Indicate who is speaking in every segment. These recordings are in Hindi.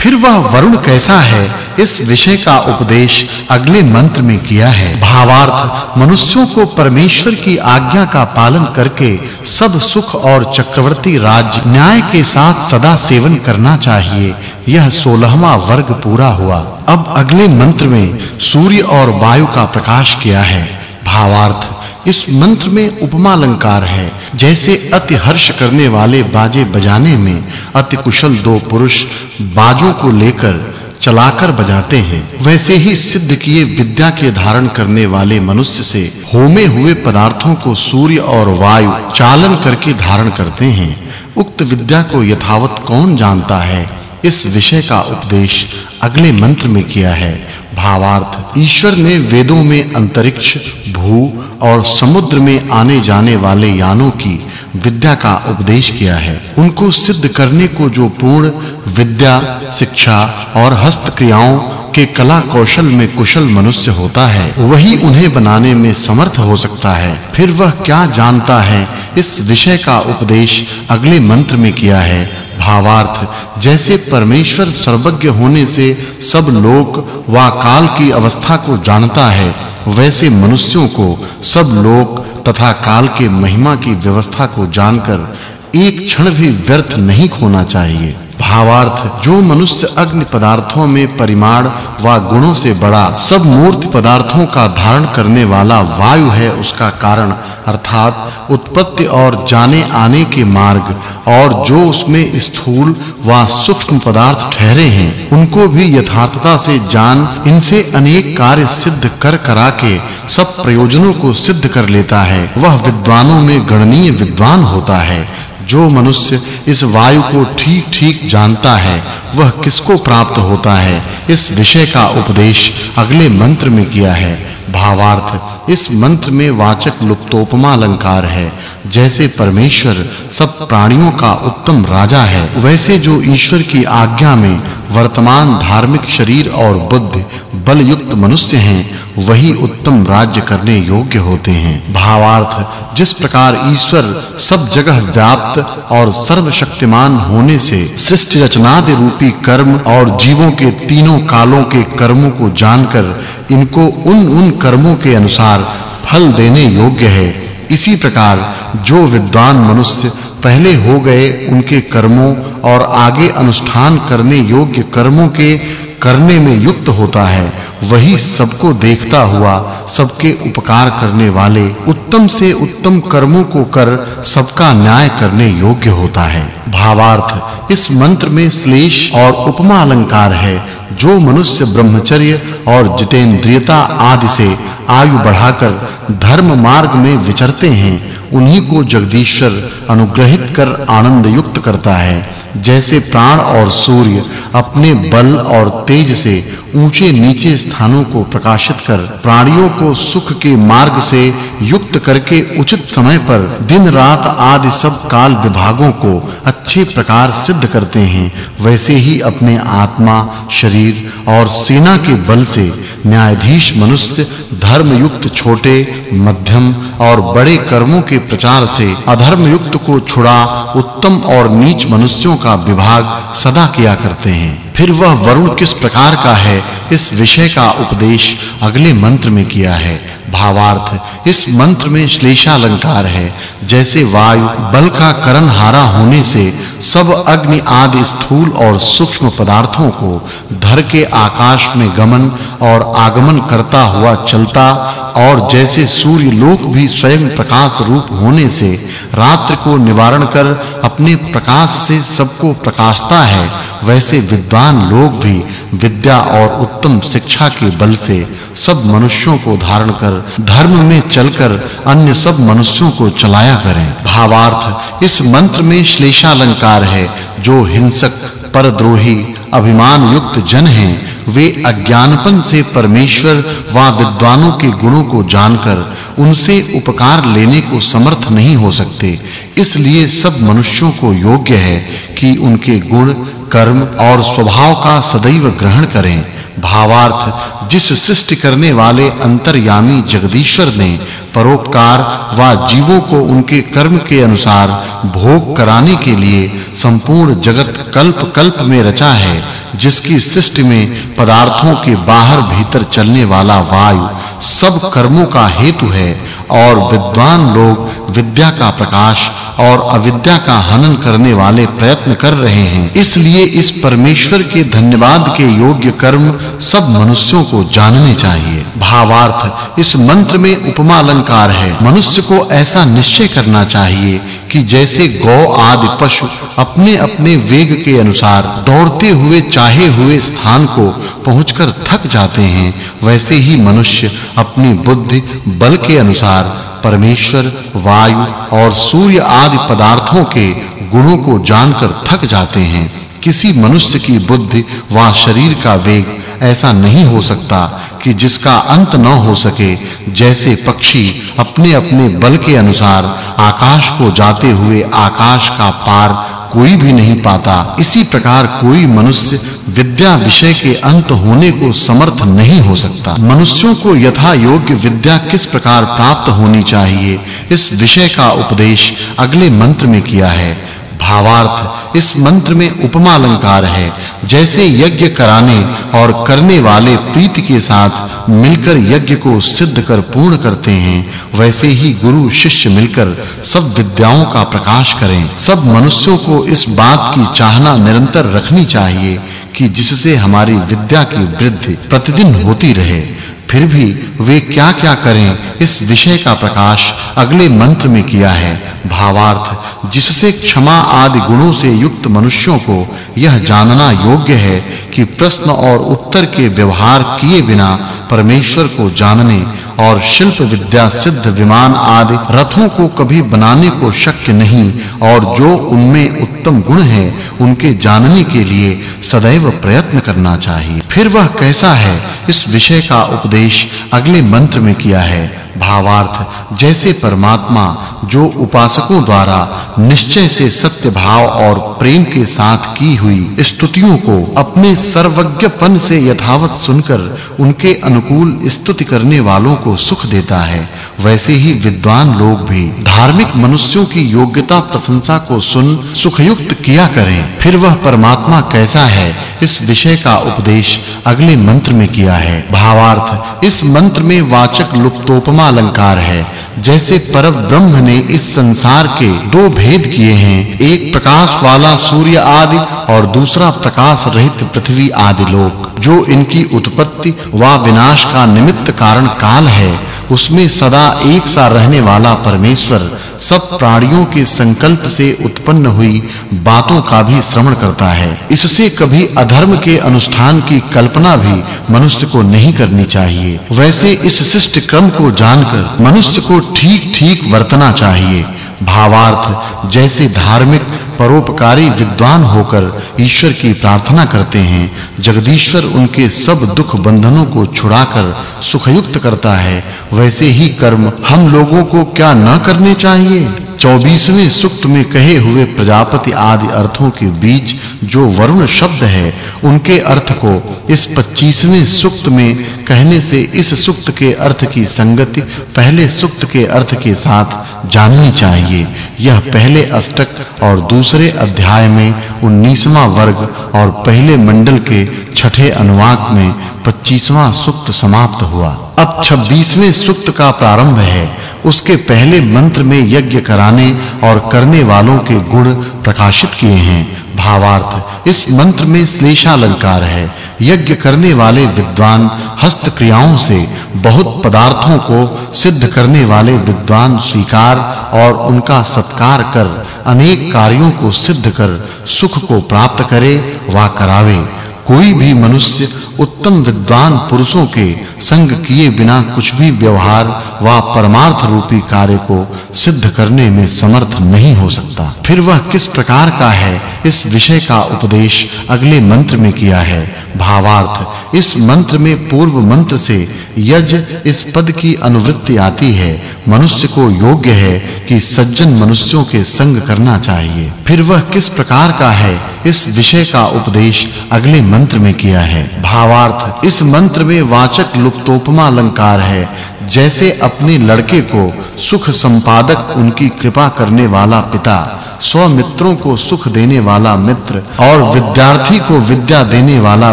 Speaker 1: फिर वह वरुण कैसा है? इस विषय का उपदेश अगले मंत्र में किया है। भावार्थ, मनुष्यों को परमेश्वर की आज्ञा का पालन करके सब सुख और चक्रवर्ती राज्य न्याय के साथ सदा सेवन करना चाहिए। यह 16वां वर्ग पूरा हुआ। अब अगले मंत्र में सूर्य और वायु का प्रकाश किया है। भावार्थ इस मंत्र में उपमा अलंकार है। जैसे अति हर्ष करने वाले बाजे बजाने में अति कुशल दो पुरुष बाजों को लेकर चलाकर बजाते हैं। वैसे ही सिद्ध किए विद्या के धारण करने वाले मनुष्य से होमे हुए पदार्थों को सूर्य और वायु चालन करके धारण करते हैं। उक्त विद्या को यथावत कौन जानता है? इस विषय का उपदेश अगले मंत्र में किया है। भावार्थ, ईश्वर ने वेदों में अंतरिक्ष, भू और समुद्र में आने जाने वाले यानों की विद्या का उपदेश किया है। उनको सिद्ध करने को जो पूर्ण विद्या, शिक्षा और हस्त क्रियाओं के कला कौशल में कुशल मनुष्य होता है, वही उन्हें बनाने में समर्थ हो सकता है। फिर वह क्या जानता है? इस विषय का उपदेश अगले मंत्र में किया है। भावार्थ। जैसे परमेश्वर सर्वज्ञ होने से सब लोक व काल की अवस्था को जानता है, वैसे मनुष्यों को सब लोक तथा काल के महिमा की व्यवस्था को जानकर एक क्षण भी व्यर्थ नहीं खोना चाहिए। भावार्थ, जो मनुष्य अग्नि पदार्थों में परिमाण व गुणों से बड़ा, सब मूर्ति पदार्थों का धारण करने वाला वायु है उसका कारण, अर्थात उत्पत्ति और जाने आने के मार्ग, और जो उसमें स्थूल व सूक्ष्म पदार्थ ठहरे हैं, उनको भी यथार्थता से जान, इनसे अनेक कार्य सिद्ध कर करा के, सब प्रयोजनों को सिद्ध कर लेता है, वह विद्वानों में गणनीय विद्वान होता है। जो मनुष्य इस वायु को ठीक-ठीक जानता है, वह किसको प्राप्त होता है? इस विषय का उपदेश अगले मंत्र में किया है। भावार्थ। इस मंत्र में वाचक् लुप्तोपमा अलंकार है। जैसे परमेश्वर सब प्राणियों का उत्तम राजा है, वैसे जो ईश्वर की आज्ञा में वर्तमान धार्मिक शरीर और बुद्धि बल युक्त मनुष्य हैं, वही उत्तम राज्य करने योग्य होते हैं। भावार्थ, जिस प्रकार ईश्वर सब जगह व्याप्त और सर्वशक्तिमान होने से सृष्टि रचनादि रूपी कर्म और जीवों के तीनों कालों के कर्मों को जानकर इनको उन उन कर्मों के अनुसार फल देने योग्य है। इसी प्रकार जो विद्वान मनुष्य पहले हो गए, उनके कर्मों और आगे अनुष्ठान करने योग्य कर्मों के करने में युक्त होता है, वही सबको देखता हुआ, सबके उपकार करने वाले, उत्तम से उत्तम कर्मों को कर, सबका न्याय करने योग्य होता है। भावार्थ, इस मंत्र में श्लेष और उपमा अलंकार है, जो मनुष्य ब्रह्मचर्य और जितेंद्रियता आदि से आयु बढ़ाकर धर्म मार्ग में विचरते हैं, उन्हीं को जगदीश्वर अनुग्रहित कर आनंद युक्त करता है। जैसे प्राण और सूर्य अपने बल और तेज से ऊँचे नीचे स्थानों को प्रकाशित कर प्राणियों को सुख के मार्ग से युक्त करके उचित समय पर दिन रात आदि सब काल विभागों को अच्छे प्रकार सिद्ध करते हैं, वैसे ही अपने आत्मा, शरीर और सेना के बल से न्यायाधीश मनुष्य धर्म युक्त छोटे, मध्यम और बड़े कर्मों के प्रचार से अधर्म युक्त को छुड़ा उत्तम और नीच मनुष्यों का विभाग सदा किया करते हैं। फिर वह वरुण किस प्रकार का है? इस विषय का उपदेश अगले मंत्र में किया है। भावार्थ, इस मंत्र में श्लेषा अलंकार है। जैसे वायु बल का करण हारा होने से सब अग्नि आदि स्थूल और सूक्ष्म पदार्थों को धर के आकाश में गमन और आगमन करता हुआ चलता और जैसे सूर्य लोक भी स्वयं प्रकाश रूप होने से रात्रि को निवारण कर अपने प्रकाश से सबको प्रकाशता है वैसे विद्वान लोग भी विद्या और उत्तम शिक्षा के बल से सब मनुष्यों को धारण कर धर्म में चलकर अन्य सब मनुष्यों को चलाया करें। भावार्थ, इस मंत्र में श्लेषालंकार है, जो हिंसक, परद्रोही अभिमान युक्त जन हैं। वे अज्ञानपन से परमेश्वर व विद्वानों के गुणों को जानकर उनसे उपकार लेने को समर्थ नहीं हो सकते। इसलिए सब मनुष्यों को योग्य है कि उनके गुण, कर्म और स्वभाव का सदैव ग्रहण करें। भावार्थ, जिस सृष्टि करने वाले अंतर्यामी जगदीश्वर ने परोपकार व जीवों को उनके कर्म के अनुसार भोग कराने के लिए संपूर्ण जगत कल्प कल्प में रचा है जिसकी सृष्टि में पदार्थों के बाहर भीतर चलने वाला वायु सब कर्मों का हेतु है और विद्वान लोग विद्या का प्रकाश और अविद्या का हनन करने वाले प्रयत्न कर रहे हैं। इसलिए इस परमेश्वर के धन्यवाद के योग्य कर्म सब मनुष्यों को जानने चाहिए। भावार्थ, इस मंत्र में उपमा अलंकार है, मनुष्य को ऐसा निश्चय करना चाहिए कि जैसे गौ आदि पशु अपने-अपने वेग के अनुसार दौड़ते हुए, चाहे हुए स्थान को पहुंचकर थक जाते हैं, वैसे ही मनुष्य अपनी बुद्धि, बल के अनुसार परमेश्वर, वायु और सूर्य आदि पदार्थों के गुणों को जानकर थक जाते हैं। किसी मनुष्य की बुद्धि व शरीर का वेग ऐसा नहीं हो सकता कि जिसका अंत न हो सके, जैसे पक्षी अपने-अपने बल के अनुसार आकाश को जाते हुए आकाश का पार कोई भी नहीं पाता, इसी प्रकार कोई मनुष्य विद्या विषय के अंत होने को समर्थ नहीं हो सकता। मनुष्यों को यथा योग्य विद्या किस प्रकार प्राप्त होनी चाहिए, इस विषय का उपदेश अगले मंत्र में किया है। भावार्थ इस मंत्र में उपमा अलंकार है, जैसे यज्ञ कराने और करने वाले प्रीति के साथ मिलकर यज्ञ को सिद्ध कर पूर्ण करते हैं, वैसे ही गुरु शिष्य मिलकर सब विद्याओं का प्रकाश करें। सब मनुष्यों को इस बात की चाहना निरंतर रखनी चाहिए कि जिससे हमारी विद्या की वृद्धि प्रतिदिन होती रहे। फिर भी वे क्या-क्या करें, इस विषय का प्रकाश अगले मंत्र में किया है। भावार्थ, जिससे क्षमा आदि गुणों से युक्त मनुष्यों को यह जानना योग्य है कि प्रश्न और उत्तर के व्यवहार किए बिना परमेश्वर को जानने और शिल्प विद्या सिद्ध विमान आदि रथों को कभी बनाने को शक्य नहीं और जो उनमें उत्तम गुण हैं, उनके जानने के लिए सदैव प्रयत्न करना चाहिए। फिर वह कैसा है इस विषय का उपदेश अगले मंत्र में किया है। भावार्थ, जैसे परमात्मा जो उपासकों द्वारा निश्चय से सत्य भाव और प्रेम के साथ की हुई स्तुतियों को अपने सर्वज्ञपन से यथावत सुनकर उनके अनुकूल स्तुति करने वालों को सुख देता है, वैसे ही विद्वान लोग भी धार्मिक मनुष्यों की योग्यता प्रशंसा को सुन सुखयुक्त किया करें। फिर वह परमात्मा कैसा है, इस विषय का उपदेश अगले मंत्र में किया है। भावार्थ, इस मंत्र में वाचक् लुप्तोपमा अलंकार है। जैसे पर ब्रह्म ने इस संसार के दो भेद किए हैं, एक प्रकाश वाला सूर्य आदि और दूसरा प्रकाश रहित पृथ्वी आदि लोक, जो इनकी उत्पत्ति व विनाश का निमित्त कारण काल है। उसमें सदा एक सा रहने वाला परमेश्वर सब प्राणियों के संकल्प से उत्पन्न हुई बातों का भी श्रवण करता है। इससे कभी अधर्म के अनुष्ठान की कल्पना भी मनुष्य को नहीं करनी चाहिए। वैसे इस शिष्ट क्रम को जानकर मनुष्य को ठीक-ठीक वर्तना चाहिए। भावार्थ, जैसे धार्मिक परोपकारी विद्वान होकर ईश्वर की प्रार्थना करते हैं। जगदीश्वर उनके सब दुख बंधनों को छुड़ाकर सुखयुक्त करता है। वैसे ही कर्म हम लोगों को क्या न करने चाहिए? 24वें सूक्त में कहे हुए प्रजापति आदि अर्थों के बीच जो वरुण शब्द है, उनके अर्थ को इस 25वें सूक्त में कहने से इस सूक्त के अर्थ की संगति पहले सूक्त के अर्थ के साथ जाननी चाहिए। यह पहले अष्टक और दूसरे अध्याय में 19वां वर्ग और पहले मंडल के छठे अनुवाक में 25वां सूक्त समाप्त हुआ। अब 26वें सूक्त का प्रारंभ है। उसके पहले मंत्र में यज्ञ कराने और करने वालों के गुण प्रकाशित किए हैं। भावार्थ, इस मंत्र में श्लेषालंकार है। यज्ञ करने वाले विद्वान हस्त क्रियाओं से बहुत पदार्थों को सिद्ध करने वाले विद्वान स्वीकार और उनका सत्कार कर अनेक कार्यों को सिद्ध कर सुख को प्राप्त करे वा करावे। कोई भी मनुष्य उत्तम विद्वान पुरुषों के संग किए बिना कुछ भी व्यवहार व परमार्थ रूपी कार्य को सिद्ध करने में समर्थ नहीं हो सकता। फिर वह किस प्रकार का है, इस विषय का उपदेश अगले मंत्र में किया है। भावार्थ, इस मंत्र में पूर्व मंत्र से यज इस पद की अनुवृत्ति आती है। मनुष्य को योग्य है कि सज्जन मनुष्यों के संग करना चाहिए। फिर वह किस प्रकार का है, इस विषय का उपदेश अगले मंत्र में किया है। भावार्थ इस मंत्र में वाचक् लुप्तोपमा अलंकार है। जैसे अपने लड़के को सुख संपादक उनकी कृपा करने वाला पिता स्व मित्रों को सुख देने वाला मित्र और विद्यार्थी को विद्या देने वाला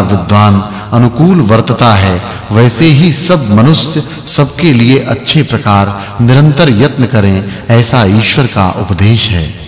Speaker 1: विद्वान अनुकूल वर्तता है। वैसे ही सब मनुष्य सबके लिए अच्छे प्रकार निरंतर यत्न करें, ऐसा ईश्वर का उपदेश है।